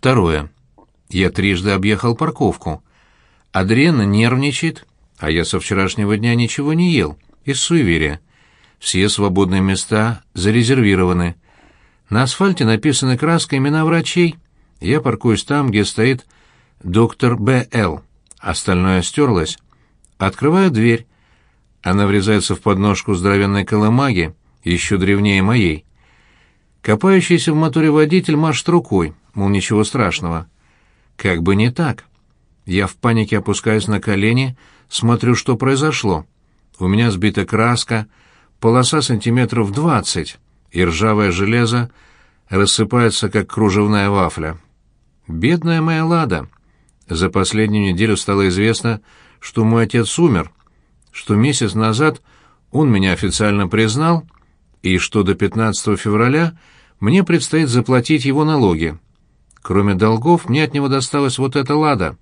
Второе. Я трижды объехал парковку. Адриана нервничает, а я со вчерашнего дня ничего не ел, из суеверия. Все свободные места зарезервированы. На асфальте написаны краской имена врачей. Я паркуюсь там, где стоит доктор Б.Л. Остальное стерлось. Открываю дверь. Она врезается в подножку здоровенной колымаги, еще древнее моей. Копающийся в моторе водитель машет рукой, мол, ничего страшного. Как бы не так. Я в панике опускаюсь на колени, смотрю, что произошло. У меня сбита краска, полоса сантиметров двадцать, и ржавое железо рассыпается, как кружевная вафля. Бедная моя Лада. За последнюю неделю стало известно, что мой отец умер, что месяц назад он меня официально признал, и что до 15 февраля мне предстоит заплатить его налоги. Кроме долгов, мне от него досталась вот эта лада,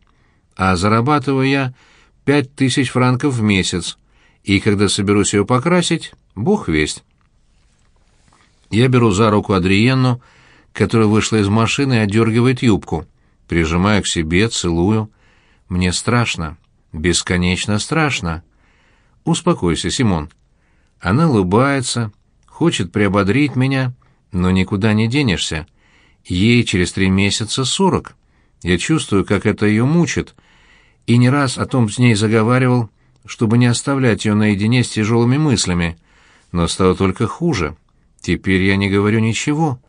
а зарабатываю я пять тысяч франков в месяц, и когда соберусь ее покрасить, бог весть. Я беру за руку Адриенну, которая вышла из машины и отдергивает юбку, прижимаю к себе, целую. Мне страшно, бесконечно страшно. Успокойся, Симон. Она улыбается, хочет приободрить меня, но никуда не денешься. Ей через три месяца сорок. Я чувствую, как это ее мучит, и не раз о том с ней заговаривал, чтобы не оставлять ее наедине с тяжелыми мыслями, но стало только хуже. Теперь я не говорю ничего.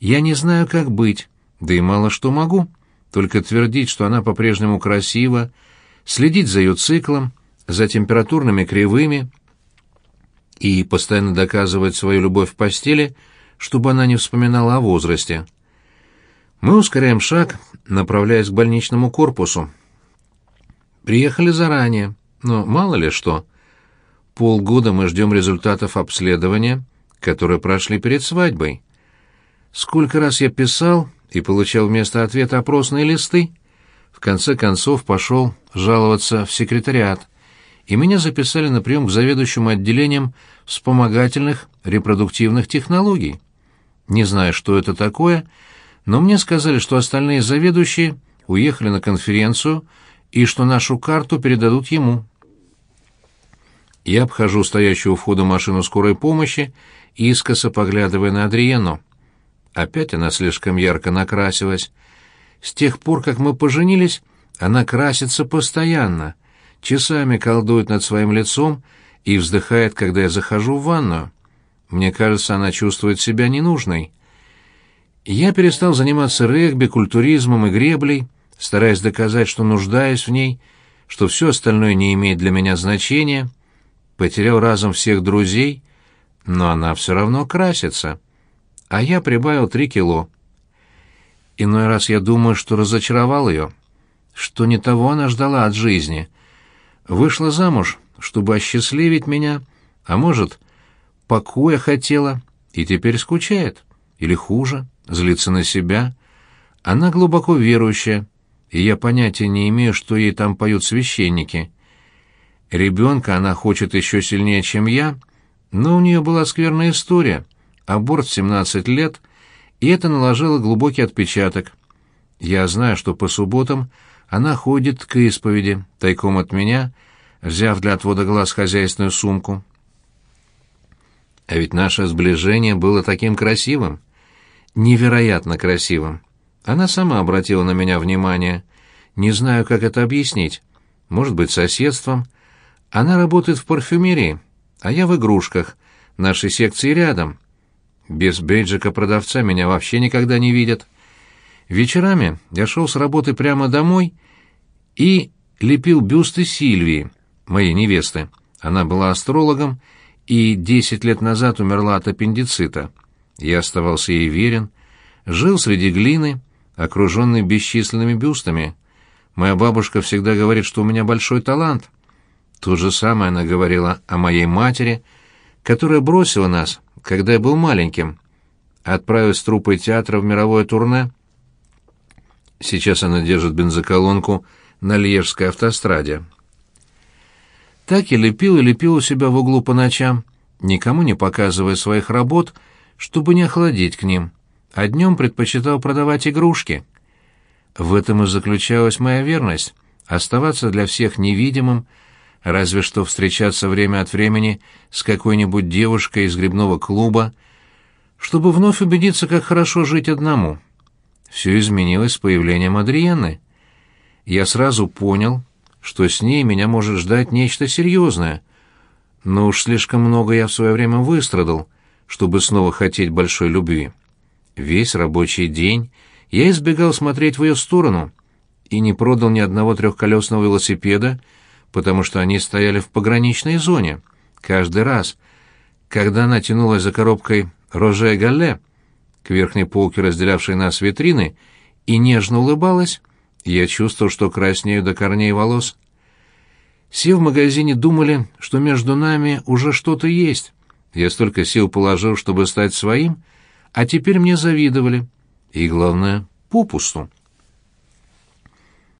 Я не знаю, как быть, да и мало что могу, только твердить, что она по-прежнему красива, следить за ее циклом, за температурными кривыми и постоянно доказывать свою любовь в постели, чтобы она не вспоминала о возрасте. Мы ускоряем шаг, направляясь к больничному корпусу. Приехали заранее, но мало ли что. Полгода мы ждем результатов обследования, которые прошли перед свадьбой. Сколько раз я писал и получал вместо ответа опросные листы. В конце концов пошел жаловаться в секретариат, и меня записали на прием к заведующему отделением вспомогательных репродуктивных технологий. Не знаю, что это такое, но мне сказали, что остальные заведующие уехали на конференцию и что нашу карту передадут ему. Я обхожу стоящую у входа машину скорой помощи, искоса поглядывая на Адриену. Опять она слишком ярко накрасилась. С тех пор, как мы поженились, она красится постоянно, часами колдует над своим лицом и вздыхает, когда я захожу в ванную. Мне кажется, она чувствует себя ненужной. Я перестал заниматься регби, культуризмом и греблей, стараясь доказать, что нуждаюсь в ней, что все остальное не имеет для меня значения. Потерял разом всех друзей, но она все равно красится. А я прибавил три кило. Иной раз я думаю, что разочаровал ее, что не того она ждала от жизни. Вышла замуж, чтобы осчастливить меня, а может, покоя хотела и теперь скучает, или хуже — злится на себя. Она глубоко верующая, и я понятия не имею, что ей там поют священники. Ребенка она хочет еще сильнее, чем я, но у нее была скверная история, аборт в 17 лет, и это наложило глубокий отпечаток. Я знаю, что по субботам она ходит к исповеди, тайком от меня, взяв для отвода глаз хозяйственную сумку. А ведь наше сближение было таким красивым невероятно красивым. Она сама обратила на меня внимание. Не знаю, как это объяснить. Может быть, соседством. Она работает в парфюмерии, а я в игрушках. Наши секции рядом. Без бейджика продавца меня вообще никогда не видят. Вечерами я шел с работы прямо домой и лепил бюсты Сильвии, моей невесты. Она была астрологом и десять лет назад умерла от аппендицита. Я оставался ей верен, жил среди глины, окруженный бесчисленными бюстами. Моя бабушка всегда говорит, что у меня большой талант. То же самое она говорила о моей матери, которая бросила нас, когда я был маленьким, отправив с труппой театра в мировое турне. Сейчас она держит бензоколонку на Льежской автостраде. Так и лепил и лепил у себя в углу по ночам, никому не показывая своих работ, чтобы не охладить к ним, а днем предпочитал продавать игрушки. В этом и заключалась моя верность — оставаться для всех невидимым, разве что встречаться время от времени с какой-нибудь девушкой из грибного клуба, чтобы вновь убедиться, как хорошо жить одному. Все изменилось с появлением Адриены. Я сразу понял, что с ней меня может ждать нечто серьезное, но уж слишком много я в свое время выстрадал, чтобы снова хотеть большой любви. Весь рабочий день я избегал смотреть в ее сторону и не продал ни одного трехколесного велосипеда, потому что они стояли в пограничной зоне. Каждый раз, когда она тянулась за коробкой «Роже Галле», к верхней полке, разделявшей нас витрины, и нежно улыбалась, я чувствовал, что краснею до корней волос. Все в магазине думали, что между нами уже что-то есть. Я столько сил положил, чтобы стать своим, а теперь мне завидовали. И главное, попусту.